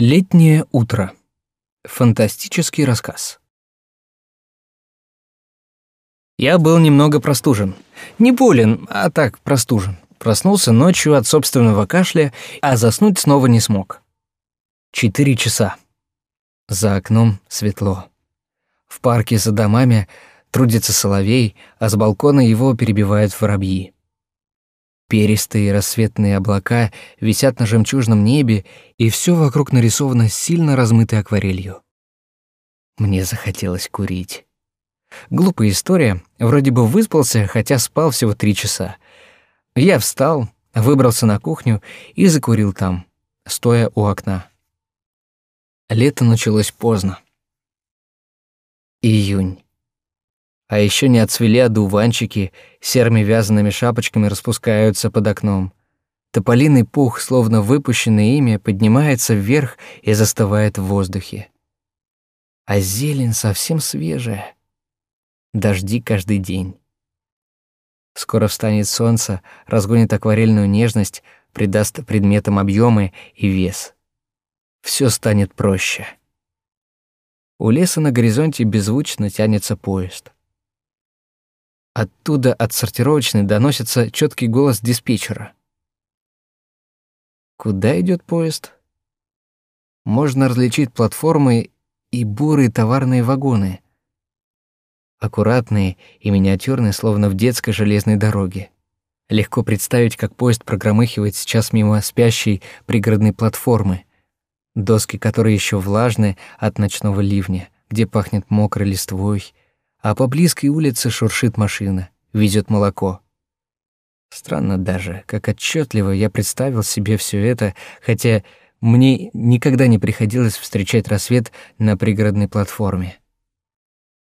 Летнее утро. Фантастический рассказ. Я был немного простужен. Не болен, а так простужен. Проснулся ночью от собственного кашля, а заснуть снова не смог. Четыре часа. За окном светло. В парке за домами трудится соловей, а с балкона его перебивают воробьи. Перистые рассветные облака висят на жемчужном небе, и все вокруг нарисовано сильно размытой акварелью. Мне захотелось курить. Глупая история, вроде бы выспался, хотя спал всего три часа. Я встал, выбрался на кухню и закурил там, стоя у окна. Лето началось поздно. Июнь. А еще не отцвели одуванчики, серыми вязаными шапочками распускаются под окном. Тополиный пух, словно выпущенный ими, поднимается вверх и застывает в воздухе. А зелень совсем свежая. Дожди каждый день. Скоро встанет солнце, разгонит акварельную нежность, придаст предметам объемы и вес. Все станет проще. У леса на горизонте беззвучно тянется поезд. Оттуда от сортировочной доносится четкий голос диспетчера. Куда идет поезд? Можно различить платформы и бурые товарные вагоны. Аккуратные и миниатюрные, словно в детской железной дороге. Легко представить, как поезд прогромыхивает сейчас мимо спящей пригородной платформы, доски которой еще влажны от ночного ливня, где пахнет мокрой листвой, а по близкой улице шуршит машина, везет молоко. Странно даже, как отчетливо я представил себе все это, хотя мне никогда не приходилось встречать рассвет на пригородной платформе.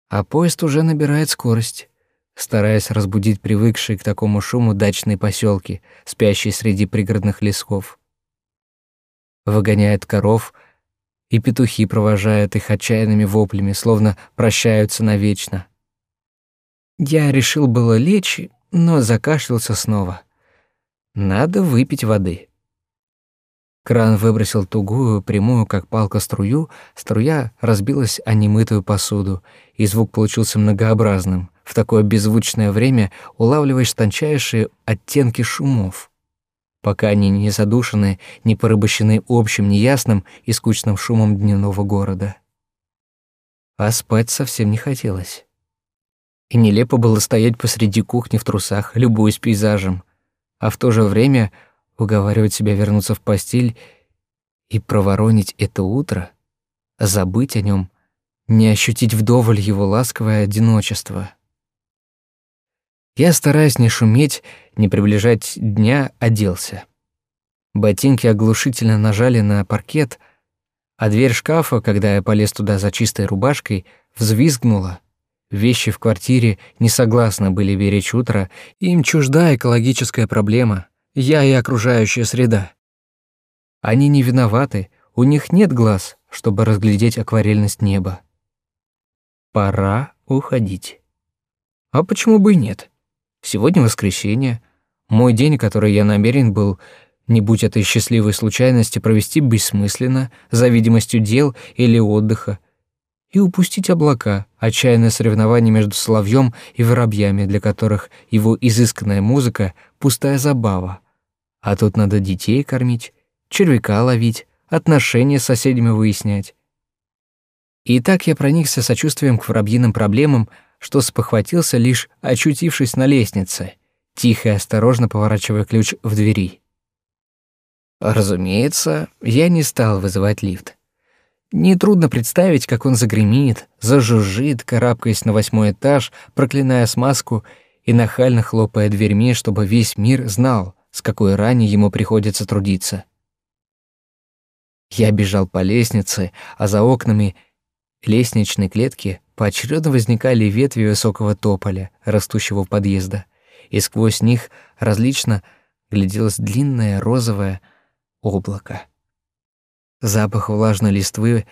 А поезд уже набирает скорость, стараясь разбудить привыкшие к такому шуму дачные поселки, спящие среди пригородных лесков. Выгоняет коров — и петухи провожают их отчаянными воплями, словно прощаются навечно. Я решил было лечь, но закашлялся снова. Надо выпить воды. Кран выбросил тугую, прямую, как палка, струю, струя разбилась о немытую посуду, и звук получился многообразным. В такое беззвучное время улавливаешь тончайшие оттенки шумов пока они не задушены, не порабощены общим, неясным и скучным шумом дневного города. А спать совсем не хотелось. И нелепо было стоять посреди кухни в трусах, любуясь пейзажем, а в то же время уговаривать себя вернуться в постель и проворонить это утро, забыть о нем, не ощутить вдоволь его ласковое одиночество. Я, стараясь не шуметь, не приближать дня, оделся. Ботинки оглушительно нажали на паркет, а дверь шкафа, когда я полез туда за чистой рубашкой, взвизгнула. Вещи в квартире не согласны были беречь утро, им чужда экологическая проблема, я и окружающая среда. Они не виноваты, у них нет глаз, чтобы разглядеть акварельность неба. Пора уходить. А почему бы и нет? Сегодня воскресенье. Мой день, который я намерен был, не будь этой счастливой случайности, провести бессмысленно, за видимостью дел или отдыха, и упустить облака, отчаянное соревнование между соловьем и воробьями, для которых его изысканная музыка — пустая забава. А тут надо детей кормить, червяка ловить, отношения с соседями выяснять. И так я проникся сочувствием к воробьиным проблемам, что спохватился лишь очутившись на лестнице, тихо и осторожно поворачивая ключ в двери. Разумеется, я не стал вызывать лифт. Нетрудно представить, как он загремит, зажужжит, карабкаясь на восьмой этаж, проклиная смазку и нахально хлопая дверьми, чтобы весь мир знал, с какой рани ему приходится трудиться. Я бежал по лестнице, а за окнами лестничной клетки Поочередно возникали ветви высокого тополя, растущего у подъезда, и сквозь них различно гляделось длинное розовое облако. Запах влажной листвы,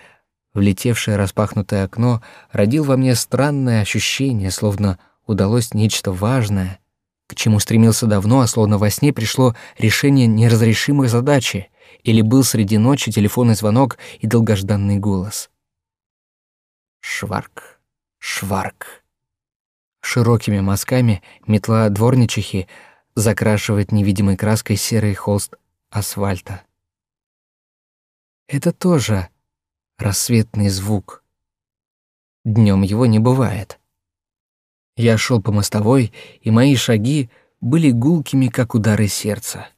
влетевшее распахнутое окно, родил во мне странное ощущение, словно удалось нечто важное, к чему стремился давно, а словно во сне пришло решение неразрешимой задачи, или был среди ночи телефонный звонок и долгожданный голос. Шварк, шварк. Широкими мазками метла дворничихи закрашивает невидимой краской серый холст асфальта. Это тоже рассветный звук. Днем его не бывает. Я шел по мостовой, и мои шаги были гулкими, как удары сердца.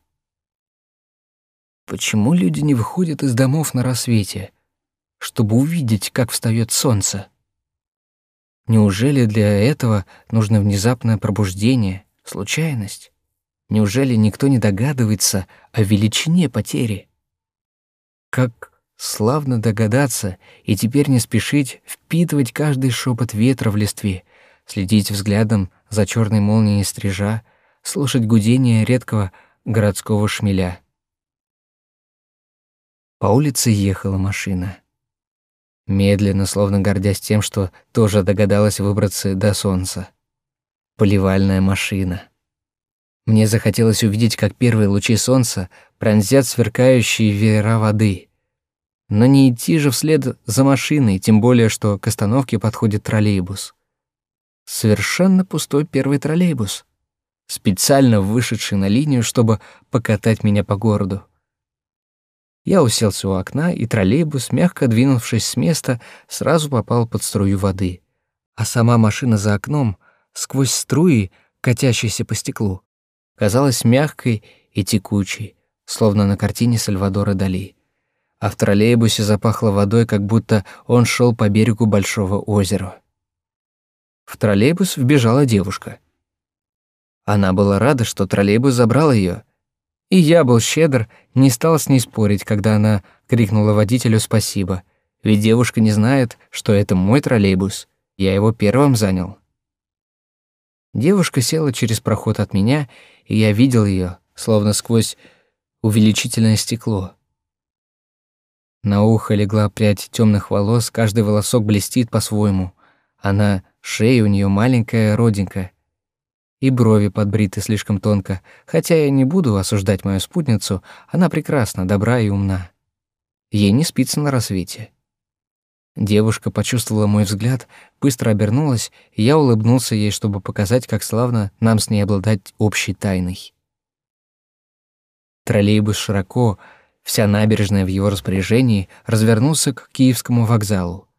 Почему люди не выходят из домов на рассвете, чтобы увидеть, как встает солнце? Неужели для этого нужно внезапное пробуждение, случайность? Неужели никто не догадывается о величине потери? Как славно догадаться и теперь не спешить впитывать каждый шепот ветра в листве, следить взглядом за черной молнией стрижа, слушать гудение редкого городского шмеля. По улице ехала машина. Медленно, словно гордясь тем, что тоже догадалась выбраться до солнца. Поливальная машина. Мне захотелось увидеть, как первые лучи солнца пронзят сверкающие веера воды. Но не идти же вслед за машиной, тем более, что к остановке подходит троллейбус. Совершенно пустой первый троллейбус, специально вышедший на линию, чтобы покатать меня по городу. Я уселся у окна, и троллейбус, мягко двинувшись с места, сразу попал под струю воды. А сама машина за окном, сквозь струи, катящиеся по стеклу, казалась мягкой и текучей, словно на картине Сальвадора Дали. А в троллейбусе запахло водой, как будто он шел по берегу большого озера. В троллейбус вбежала девушка. Она была рада, что троллейбус забрал ее, и я был щедр, не стал с ней спорить, когда она крикнула водителю спасибо, ведь девушка не знает, что это мой троллейбус, я его первым занял. Девушка села через проход от меня, и я видел ее, словно сквозь увеличительное стекло. На ухо легла прядь темных волос, каждый волосок блестит по-своему. Она Шея у нее маленькая, родинка, и брови подбриты слишком тонко, хотя я не буду осуждать мою спутницу, она прекрасна, добра и умна. Ей не спится на рассвете. Девушка почувствовала мой взгляд, быстро обернулась, и я улыбнулся ей, чтобы показать, как славно нам с ней обладать общей тайной. Троллейбус широко, вся набережная в его распоряжении, развернулся к Киевскому вокзалу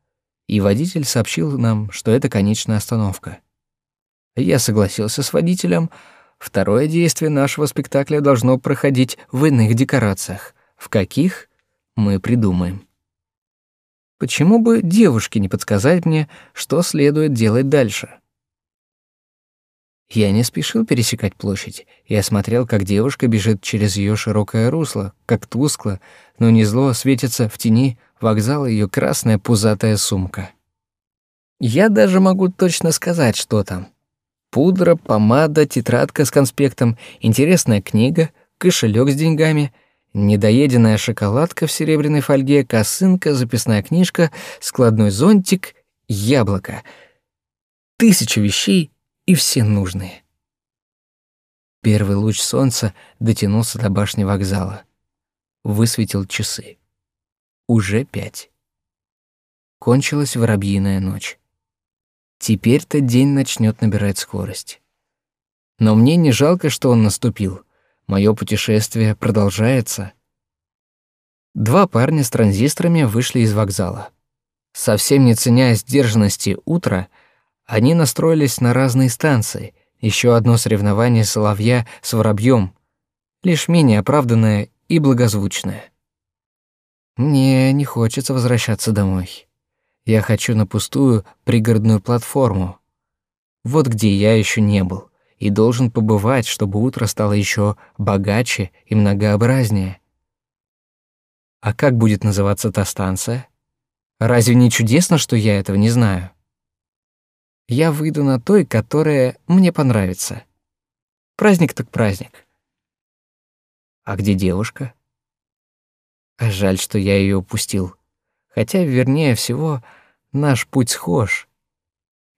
и водитель сообщил нам, что это конечная остановка. Я согласился с водителем. Второе действие нашего спектакля должно проходить в иных декорациях. В каких мы придумаем. Почему бы девушке не подсказать мне, что следует делать дальше? Я не спешил пересекать площадь. Я смотрел, как девушка бежит через ее широкое русло, как тускло, но не зло светится в тени вокзала ее красная пузатая сумка. Я даже могу точно сказать, что там. Пудра, помада, тетрадка с конспектом, интересная книга, кошелек с деньгами, недоеденная шоколадка в серебряной фольге, косынка, записная книжка, складной зонтик, яблоко. Тысяча вещей и все нужные. Первый луч солнца дотянулся до башни вокзала. Высветил часы. Уже пять. Кончилась воробьиная ночь. Теперь-то день начнет набирать скорость. Но мне не жалко, что он наступил. Мое путешествие продолжается. Два парня с транзисторами вышли из вокзала. Совсем не ценя сдержанности утра, они настроились на разные станции. Еще одно соревнование соловья с воробьем, лишь менее оправданное и благозвучное. Мне не хочется возвращаться домой. Я хочу на пустую пригородную платформу. Вот где я еще не был и должен побывать, чтобы утро стало еще богаче и многообразнее. А как будет называться та станция? Разве не чудесно, что я этого не знаю? Я выйду на той, которая мне понравится. Праздник так праздник. А где девушка? Жаль, что я ее упустил. Хотя, вернее всего, наш путь схож.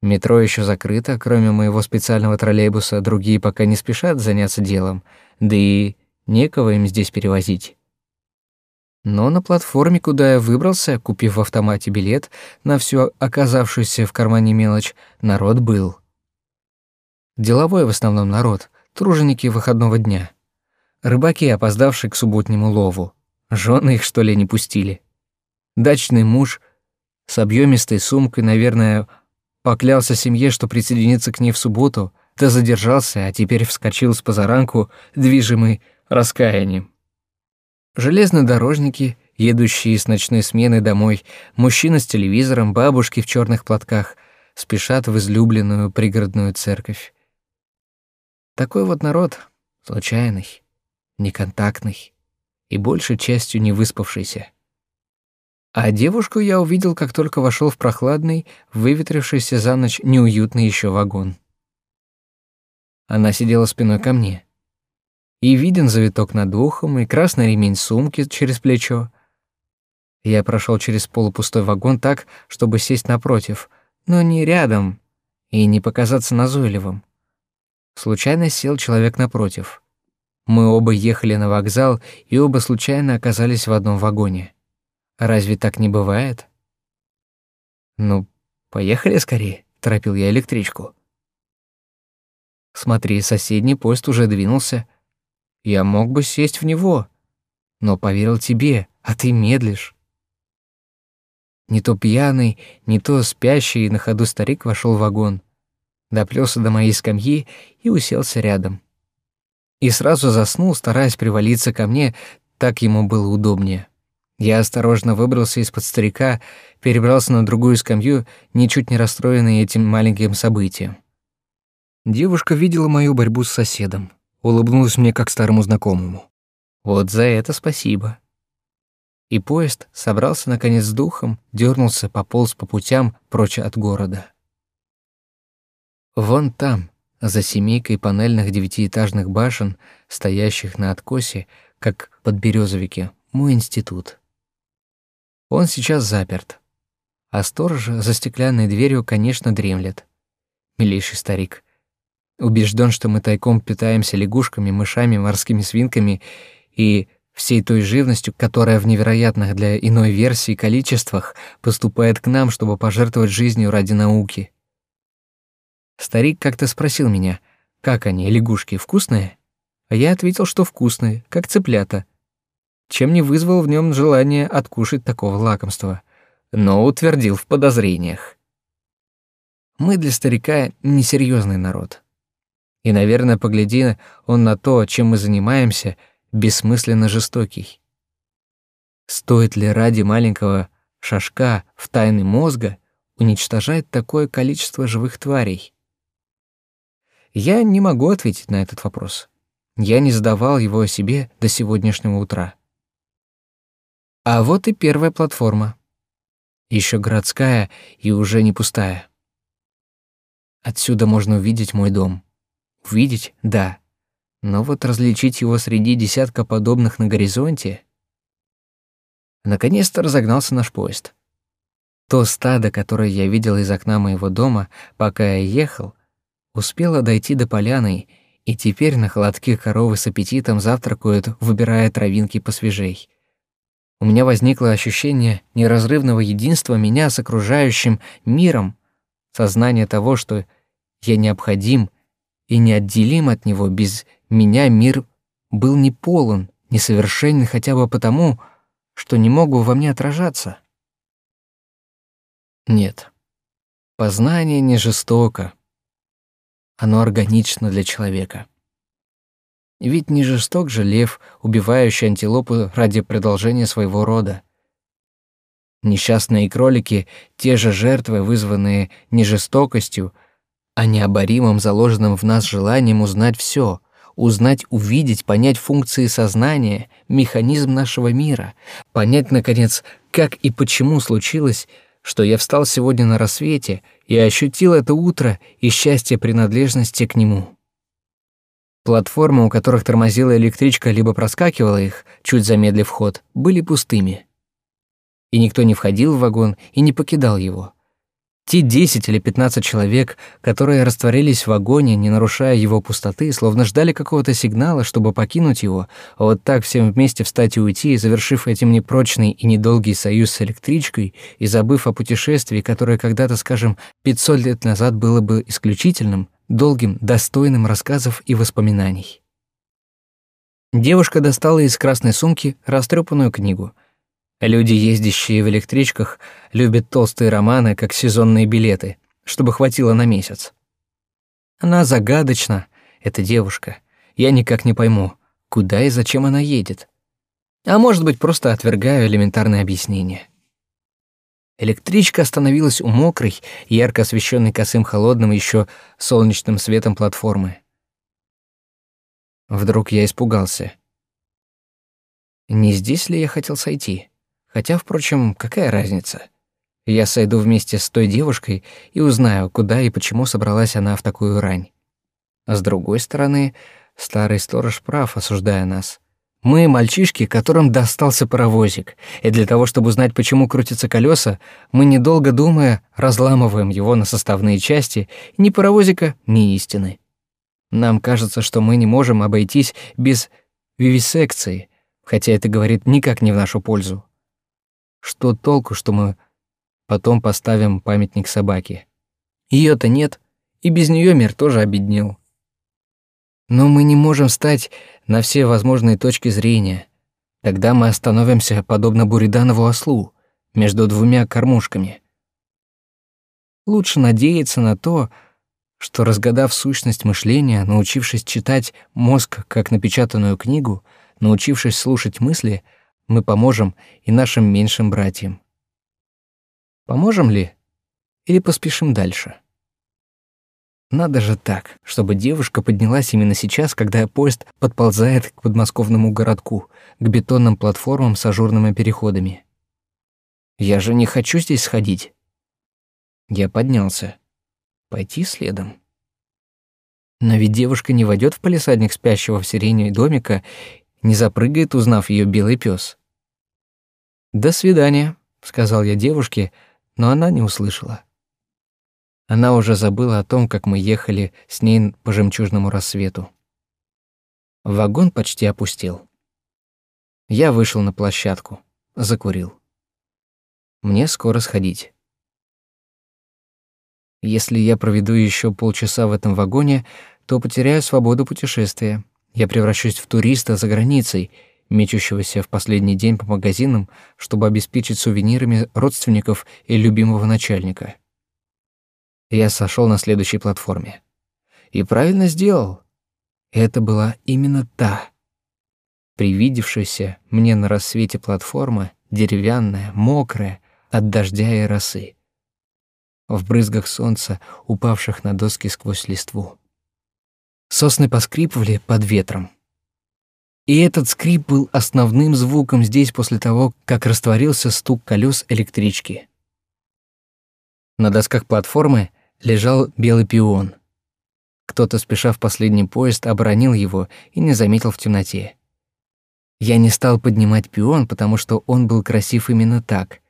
Метро еще закрыто, кроме моего специального троллейбуса, другие пока не спешат заняться делом, да и некого им здесь перевозить. Но на платформе, куда я выбрался, купив в автомате билет на всю оказавшуюся в кармане мелочь, народ был. Деловой в основном народ, труженики выходного дня. Рыбаки, опоздавшие к субботнему лову. Жены их, что ли, не пустили. Дачный муж с объемистой сумкой, наверное, поклялся семье, что присоединится к ней в субботу, да задержался, а теперь вскочил с позаранку, движимый раскаянием. Железнодорожники, едущие с ночной смены домой, мужчина с телевизором, бабушки в черных платках спешат в излюбленную пригородную церковь. Такой вот народ, случайный, неконтактный и большей частью не выспавшийся. А девушку я увидел, как только вошел в прохладный, выветрившийся за ночь неуютный еще вагон. Она сидела спиной ко мне и виден завиток над ухом, и красный ремень сумки через плечо. Я прошел через полупустой вагон так, чтобы сесть напротив, но не рядом и не показаться назойливым. Случайно сел человек напротив. Мы оба ехали на вокзал и оба случайно оказались в одном вагоне. Разве так не бывает? Ну, поехали скорее, торопил я электричку. Смотри, соседний поезд уже двинулся. Я мог бы сесть в него, но поверил тебе, а ты медлишь. Не то пьяный, не то спящий на ходу старик вошел в вагон, доплелся до моей скамьи и уселся рядом. И сразу заснул, стараясь привалиться ко мне, так ему было удобнее. Я осторожно выбрался из-под старика, перебрался на другую скамью, ничуть не расстроенный этим маленьким событием. Девушка видела мою борьбу с соседом улыбнулась мне как старому знакомому. Вот за это спасибо. И поезд собрался наконец с духом, дернулся, пополз по путям прочь от города. Вон там, за семейкой панельных девятиэтажных башен, стоящих на откосе, как подберезовики, мой институт. Он сейчас заперт, а сторож за стеклянной дверью, конечно, дремлет. Милейший старик. Убежден, что мы тайком питаемся лягушками, мышами, морскими свинками и всей той живностью, которая в невероятных для иной версии количествах поступает к нам, чтобы пожертвовать жизнью ради науки. Старик как-то спросил меня, как они, лягушки, вкусные? А я ответил, что вкусные, как цыплята. Чем не вызвал в нем желание откушать такого лакомства, но утвердил в подозрениях. Мы для старика несерьезный народ. И, наверное, погляди он на то, чем мы занимаемся, бессмысленно жестокий. Стоит ли ради маленького шажка в тайны мозга уничтожать такое количество живых тварей? Я не могу ответить на этот вопрос. Я не задавал его себе до сегодняшнего утра. А вот и первая платформа. Еще городская и уже не пустая. Отсюда можно увидеть мой дом. Увидеть — да. Но вот различить его среди десятка подобных на горизонте... Наконец-то разогнался наш поезд. То стадо, которое я видел из окна моего дома, пока я ехал, успело дойти до поляны, и теперь на холодке коровы с аппетитом завтракают, выбирая травинки посвежей. У меня возникло ощущение неразрывного единства меня с окружающим миром, сознание того, что я необходим и неотделим от него, без меня мир был не полон, несовершенен хотя бы потому, что не мог бы во мне отражаться. Нет, познание не жестоко, оно органично для человека. Ведь не жесток же лев, убивающий антилопу ради продолжения своего рода. Несчастные кролики — те же жертвы, вызванные не жестокостью, а необоримым заложенным в нас желанием узнать все, узнать, увидеть, понять функции сознания, механизм нашего мира, понять, наконец, как и почему случилось, что я встал сегодня на рассвете и ощутил это утро и счастье принадлежности к нему. Платформы, у которых тормозила электричка либо проскакивала их, чуть замедлив ход, были пустыми. И никто не входил в вагон и не покидал его. Те десять или пятнадцать человек, которые растворились в вагоне, не нарушая его пустоты, словно ждали какого-то сигнала, чтобы покинуть его, а вот так всем вместе встать и уйти, завершив этим непрочный и недолгий союз с электричкой и забыв о путешествии, которое когда-то, скажем, пятьсот лет назад было бы исключительным, долгим, достойным рассказов и воспоминаний. Девушка достала из красной сумки растрепанную книгу — Люди, ездящие в электричках, любят толстые романы, как сезонные билеты, чтобы хватило на месяц. Она загадочна, эта девушка. Я никак не пойму, куда и зачем она едет. А может быть, просто отвергаю элементарное объяснение. Электричка остановилась у мокрой, ярко освещенной косым холодным еще солнечным светом платформы. Вдруг я испугался. Не здесь ли я хотел сойти? Хотя, впрочем, какая разница? Я сойду вместе с той девушкой и узнаю, куда и почему собралась она в такую рань. А с другой стороны, старый сторож прав, осуждая нас. Мы мальчишки, которым достался паровозик, и для того, чтобы узнать, почему крутятся колеса, мы, недолго думая, разламываем его на составные части, ни паровозика, ни истины. Нам кажется, что мы не можем обойтись без вивисекции, хотя это говорит никак не в нашу пользу. Что толку, что мы потом поставим памятник собаке? ее то нет, и без нее мир тоже обеднел. Но мы не можем стать на все возможные точки зрения. Тогда мы остановимся, подобно Буриданову ослу, между двумя кормушками. Лучше надеяться на то, что, разгадав сущность мышления, научившись читать мозг как напечатанную книгу, научившись слушать мысли — мы поможем и нашим меньшим братьям. Поможем ли или поспешим дальше? Надо же так, чтобы девушка поднялась именно сейчас, когда поезд подползает к подмосковному городку, к бетонным платформам с ажурными переходами. Я же не хочу здесь сходить. Я поднялся. Пойти следом. Но ведь девушка не войдет в палисадник спящего в сирене домика не запрыгает, узнав ее белый пес. «До свидания», — сказал я девушке, но она не услышала. Она уже забыла о том, как мы ехали с ней по жемчужному рассвету. Вагон почти опустел. Я вышел на площадку, закурил. Мне скоро сходить. Если я проведу еще полчаса в этом вагоне, то потеряю свободу путешествия. Я превращусь в туриста за границей, мечущегося в последний день по магазинам, чтобы обеспечить сувенирами родственников и любимого начальника. Я сошел на следующей платформе. И правильно сделал. Это была именно та, привидевшаяся мне на рассвете платформа, деревянная, мокрая, от дождя и росы. В брызгах солнца, упавших на доски сквозь листву. Сосны поскрипывали под ветром. И этот скрип был основным звуком здесь после того, как растворился стук колес электрички. На досках платформы лежал белый пион. Кто-то, спеша в последний поезд, оборонил его и не заметил в темноте. Я не стал поднимать пион, потому что он был красив именно так.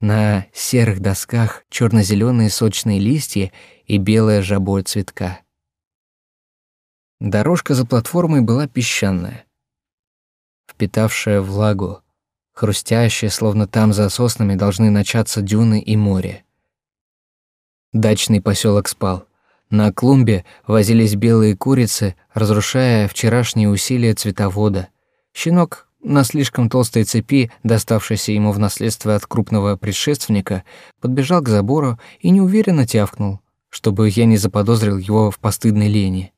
На серых досках черно зеленые сочные листья и белое жабо цветка. Дорожка за платформой была песчаная, впитавшая влагу, хрустящая, словно там за соснами должны начаться дюны и море. Дачный поселок спал. На клумбе возились белые курицы, разрушая вчерашние усилия цветовода. Щенок на слишком толстой цепи, доставшейся ему в наследство от крупного предшественника, подбежал к забору и неуверенно тявкнул, чтобы я не заподозрил его в постыдной лени.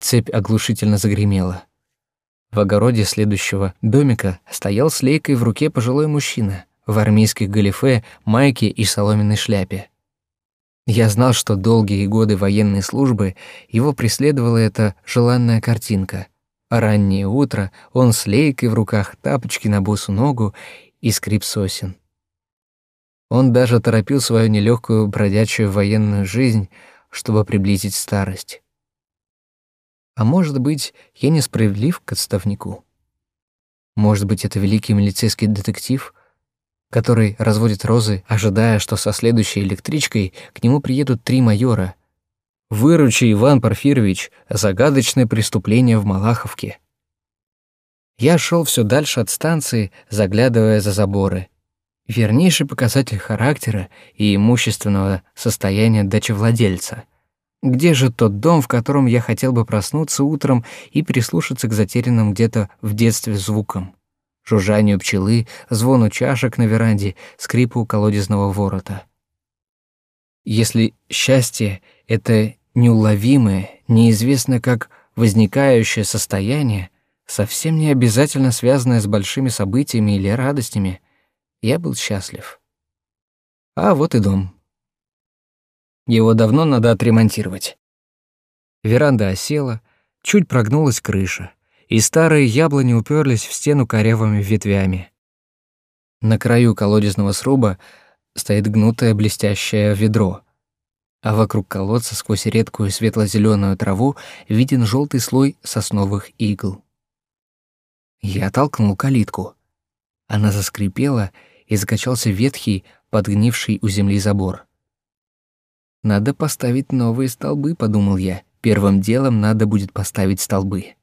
Цепь оглушительно загремела. В огороде следующего домика стоял с лейкой в руке пожилой мужчина в армейских галифе, майке и соломенной шляпе. Я знал, что долгие годы военной службы его преследовала эта желанная картинка. Раннее утро, он с лейкой в руках, тапочки на босу ногу и скрип сосен. Он даже торопил свою нелегкую бродячую военную жизнь, чтобы приблизить старость. А может быть, я несправедлив к отставнику? Может быть, это великий милицейский детектив, который разводит розы, ожидая, что со следующей электричкой к нему приедут три майора. Выручи, Иван Порфирович, загадочное преступление в Малаховке. Я шел все дальше от станции, заглядывая за заборы. Вернейший показатель характера и имущественного состояния дачевладельца. Где же тот дом, в котором я хотел бы проснуться утром и прислушаться к затерянным где-то в детстве звукам? Жужжанию пчелы, звону чашек на веранде, скрипу колодезного ворота. Если счастье — это неуловимое, неизвестно как возникающее состояние, совсем не обязательно связанное с большими событиями или радостями, я был счастлив. А вот и дом. Его давно надо отремонтировать. Веранда осела, чуть прогнулась крыша, и старые яблони уперлись в стену корявыми ветвями. На краю колодезного сруба стоит гнутое блестящее ведро, а вокруг колодца сквозь редкую светло зеленую траву виден желтый слой сосновых игл. Я толкнул калитку. Она заскрипела, и закачался ветхий, подгнивший у земли забор. «Надо поставить новые столбы», — подумал я. «Первым делом надо будет поставить столбы».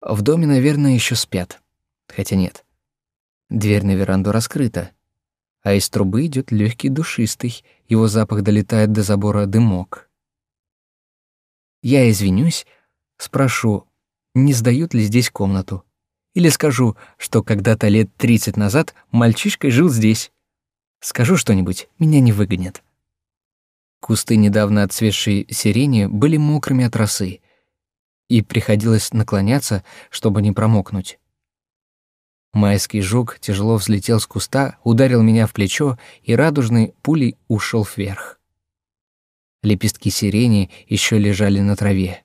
В доме, наверное, еще спят. Хотя нет. Дверь на веранду раскрыта, а из трубы идет легкий душистый, его запах долетает до забора дымок. Я извинюсь, спрошу, не сдают ли здесь комнату. Или скажу, что когда-то лет 30 назад мальчишкой жил здесь. Скажу что-нибудь, меня не выгонят. Кусты недавно отцветшей сирени были мокрыми от росы, и приходилось наклоняться, чтобы не промокнуть. Майский жук тяжело взлетел с куста, ударил меня в плечо, и радужный пулей ушел вверх. Лепестки сирени еще лежали на траве.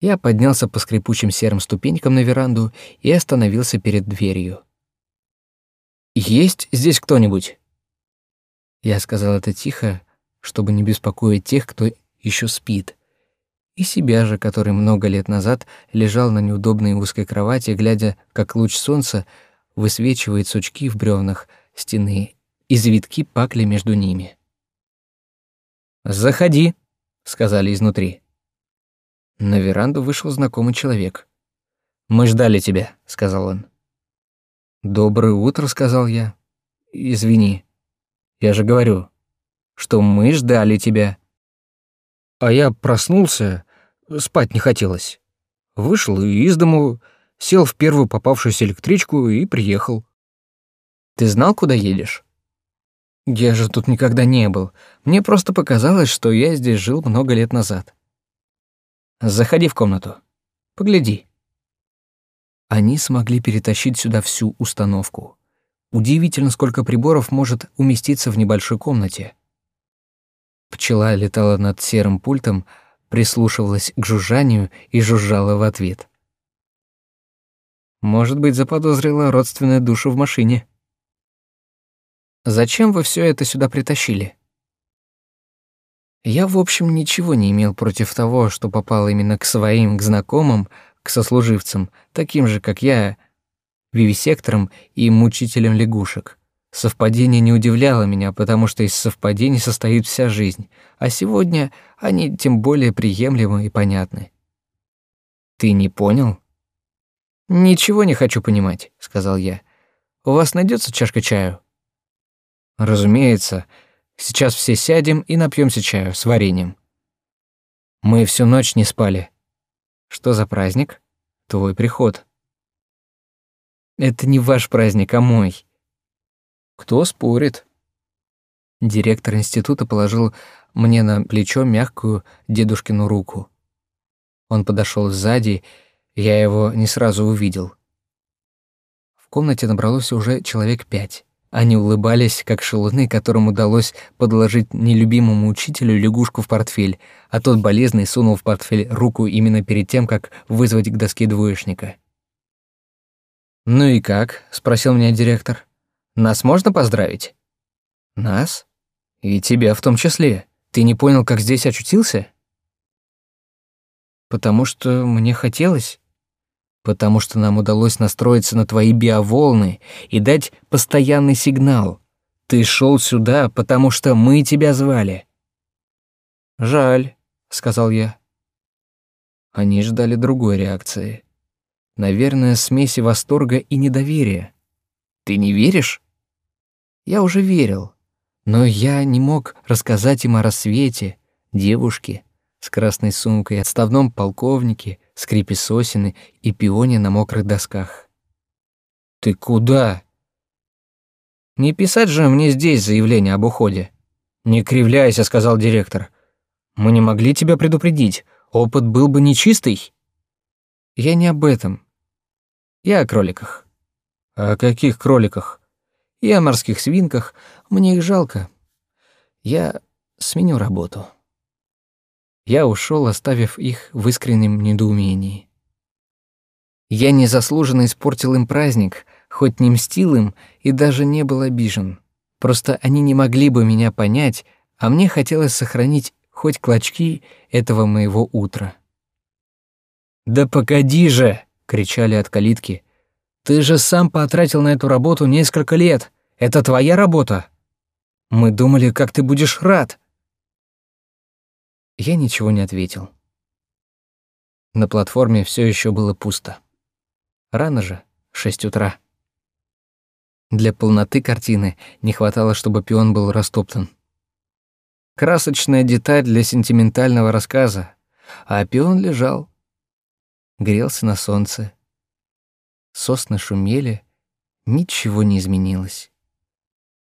Я поднялся по скрипучим серым ступенькам на веранду и остановился перед дверью. «Есть здесь кто-нибудь?» Я сказал это тихо, чтобы не беспокоить тех, кто еще спит, и себя же, который много лет назад лежал на неудобной узкой кровати, глядя, как луч солнца высвечивает сучки в бревнах стены и завитки пакли между ними. «Заходи», — сказали изнутри. На веранду вышел знакомый человек. «Мы ждали тебя», — сказал он. «Доброе утро», — сказал я. «Извини. Я же говорю, что мы ждали тебя». А я проснулся, спать не хотелось. Вышел из дому, сел в первую попавшуюся электричку и приехал. «Ты знал, куда едешь?» «Я же тут никогда не был. Мне просто показалось, что я здесь жил много лет назад». Заходи в комнату. Погляди. Они смогли перетащить сюда всю установку. Удивительно, сколько приборов может уместиться в небольшой комнате. Пчела летала над серым пультом, прислушивалась к жужжанию и жужжала в ответ. Может быть, заподозрила родственную душу в машине. Зачем вы все это сюда притащили? Я, в общем, ничего не имел против того, что попал именно к своим, к знакомым, к сослуживцам, таким же, как я, вивисекторам и мучителям лягушек. Совпадение не удивляло меня, потому что из совпадений состоит вся жизнь, а сегодня они тем более приемлемы и понятны. Ты не понял? Ничего не хочу понимать, сказал я. У вас найдется чашка чаю? Разумеется, Сейчас все сядем и напьемся чаю с вареньем. Мы всю ночь не спали. Что за праздник? Твой приход. Это не ваш праздник, а мой. Кто спорит? Директор института положил мне на плечо мягкую дедушкину руку. Он подошел сзади, я его не сразу увидел. В комнате набралось уже человек пять. Они улыбались, как шелуны, которым удалось подложить нелюбимому учителю лягушку в портфель, а тот болезный сунул в портфель руку именно перед тем, как вызвать к доске двоечника. «Ну и как?» — спросил меня директор. «Нас можно поздравить?» «Нас? И тебя в том числе. Ты не понял, как здесь очутился?» «Потому что мне хотелось. потому что нам удалось настроиться на твои биоволны и дать постоянный сигнал. Ты шел сюда, потому что мы тебя звали. Жаль, сказал я. Они ждали другой реакции. Наверное, смеси восторга и недоверия. Ты не веришь? Я уже верил, но я не мог рассказать им о рассвете, девушке с красной сумкой, отставном полковнике, скрипе сосены и пионе на мокрых досках. Ты куда? Не писать же мне здесь заявление об уходе. Не кривляйся, сказал директор. Мы не могли тебя предупредить. Опыт был бы нечистый. Я не об этом. Я о кроликах. О каких кроликах? Я о морских свинках. Мне их жалко. Я сменю работу. Я ушел, оставив их в искреннем недоумении. Я незаслуженно испортил им праздник, хоть не мстил им и даже не был обижен. Просто они не могли бы меня понять, а мне хотелось сохранить хоть клочки этого моего утра. «Да погоди же!» — кричали от калитки. «Ты же сам потратил на эту работу несколько лет. Это твоя работа. Мы думали, как ты будешь рад». Я ничего не ответил. На платформе все еще было пусто. Рано же, шесть утра. Для полноты картины не хватало, чтобы пион был растоптан. Красочная деталь для сентиментального рассказа, а пион лежал, грелся на солнце. Сосны шумели, ничего не изменилось.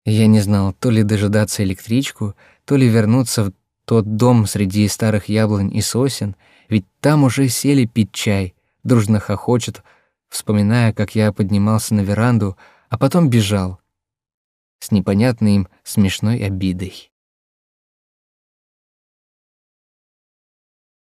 Я не знал, то ли дожидаться электричку, то ли вернуться в тот дом среди старых яблонь и сосен, ведь там уже сели пить чай, дружно хохочут, вспоминая, как я поднимался на веранду, а потом бежал с непонятной им смешной обидой.